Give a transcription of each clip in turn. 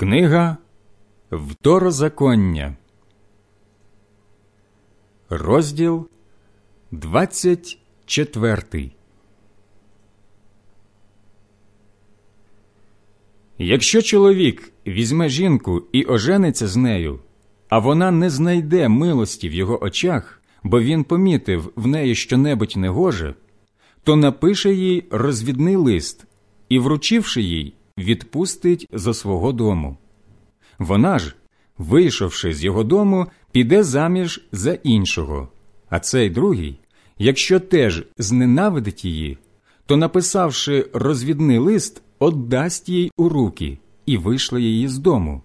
Книга Второзаконня, розділ 24 Якщо чоловік візьме жінку і ожениться з нею, а вона не знайде милості в його очах, бо він помітив в неї щонебудь негоже, то напише їй розвідний лист і, вручивши їй, відпустить зо свого дому. Вона ж, вийшовши з його дому, піде заміж за іншого, а цей другий, якщо теж зненавидить її, то, написавши розвідний лист, отдасть їй у руки і вийшла її з дому.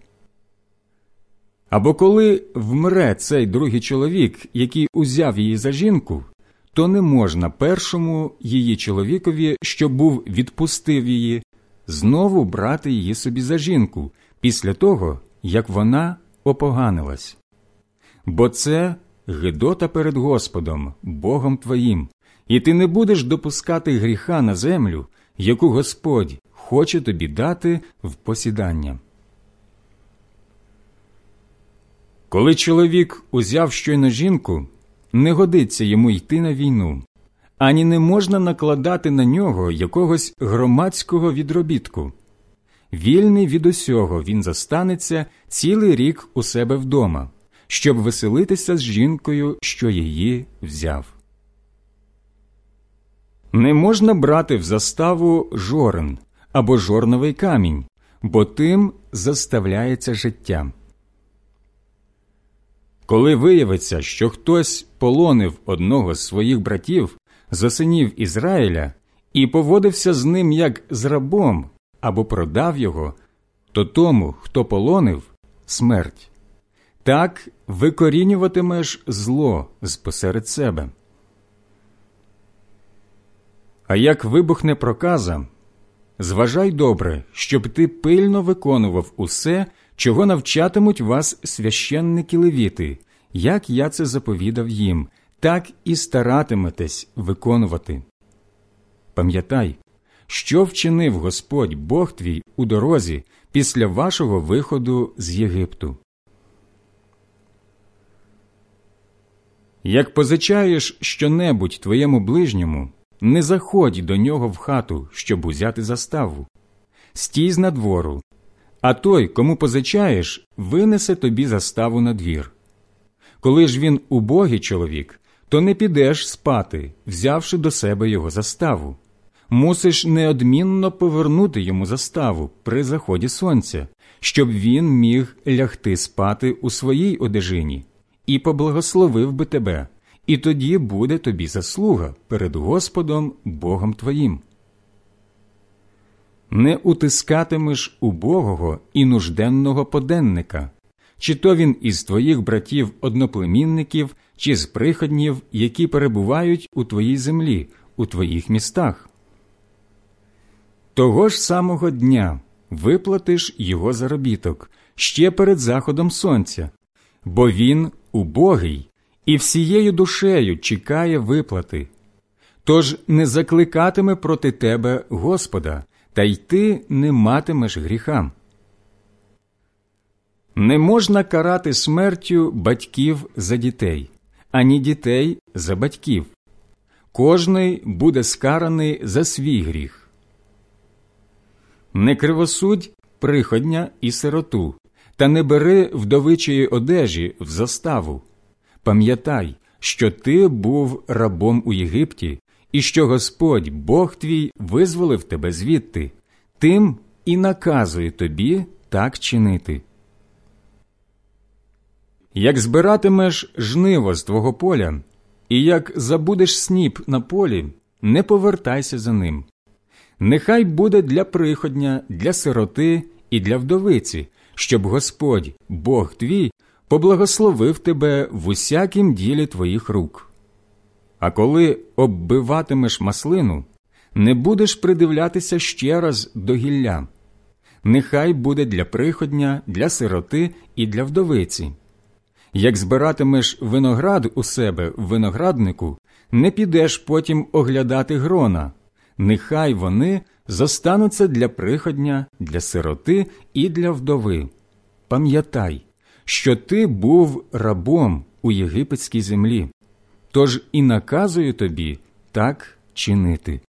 Або коли вмре цей другий чоловік, який узяв її за жінку, то не можна першому її чоловікові, що був відпустив її, знову брати її собі за жінку після того, як вона опоганилась. Бо це гидота перед Господом, Богом твоїм, і ти не будеш допускати гріха на землю, яку Господь хоче тобі дати в посідання. Коли чоловік узяв щойно жінку, не годиться йому йти на війну, ані не можна накладати на нього якогось громадського відробітку. Вільний від усього він застанеться цілий рік у себе вдома, щоб веселитися з жінкою, що її взяв. Не можна брати в заставу жорен або жорновий камінь, бо тим заставляється життя. Коли виявиться, що хтось полонив одного з своїх братів за синів Ізраїля і поводився з ним як з рабом або продав його, то тому, хто полонив, смерть. Так викорінюватимеш зло з посеред себе. А як вибухне проказа, зважай добре, щоб ти пильно виконував усе, чого навчатимуть вас священники левіти, як я це заповідав їм, так і старатиметесь виконувати. Пам'ятай, що вчинив Господь Бог твій у дорозі після вашого виходу з Єгипту. Як позичаєш щонебудь твоєму ближньому, не заходь до нього в хату, щоб узяти заставу. Стій з надвору, а той, кому позичаєш, винесе тобі заставу на двір. Коли ж він убогий чоловік, то не підеш спати, взявши до себе його заставу. Мусиш неодмінно повернути йому заставу при заході сонця, щоб він міг лягти спати у своїй одежині і поблагословив би тебе, і тоді буде тобі заслуга перед Господом Богом твоїм. Не утискатимеш убогого і нужденного поденника, чи то він із твоїх братів одноплемінників, чи з приходнів, які перебувають у твоїй землі, у твоїх містах. Того ж самого дня виплатиш його заробіток ще перед заходом сонця, бо він убогий і всією душею чекає виплати. Тож не закликатиме проти тебе Господа, та й ти не матимеш гріха. Не можна карати смертю батьків за дітей, ані дітей за батьків. Кожний буде скараний за свій гріх. Не кривосудь приходня і сироту, та не бери вдовичої одежі в заставу. Пам'ятай, що ти був рабом у Єгипті, і що Господь Бог твій визволив тебе звідти, тим і наказує тобі так чинити. Як збиратимеш жниво з твого поля, і як забудеш сніп на полі, не повертайся за ним. Нехай буде для приходня, для сироти і для вдовиці, щоб Господь, Бог твій, поблагословив тебе в усякім ділі твоїх рук. А коли оббиватимеш маслину, не будеш придивлятися ще раз до гілля. Нехай буде для приходня, для сироти і для вдовиці. Як збиратимеш виноград у себе в винограднику, не підеш потім оглядати грона, нехай вони зостануться для приходня, для сироти і для вдови. Пам'ятай, що ти був рабом у єгипетській землі, тож і наказую тобі так чинити.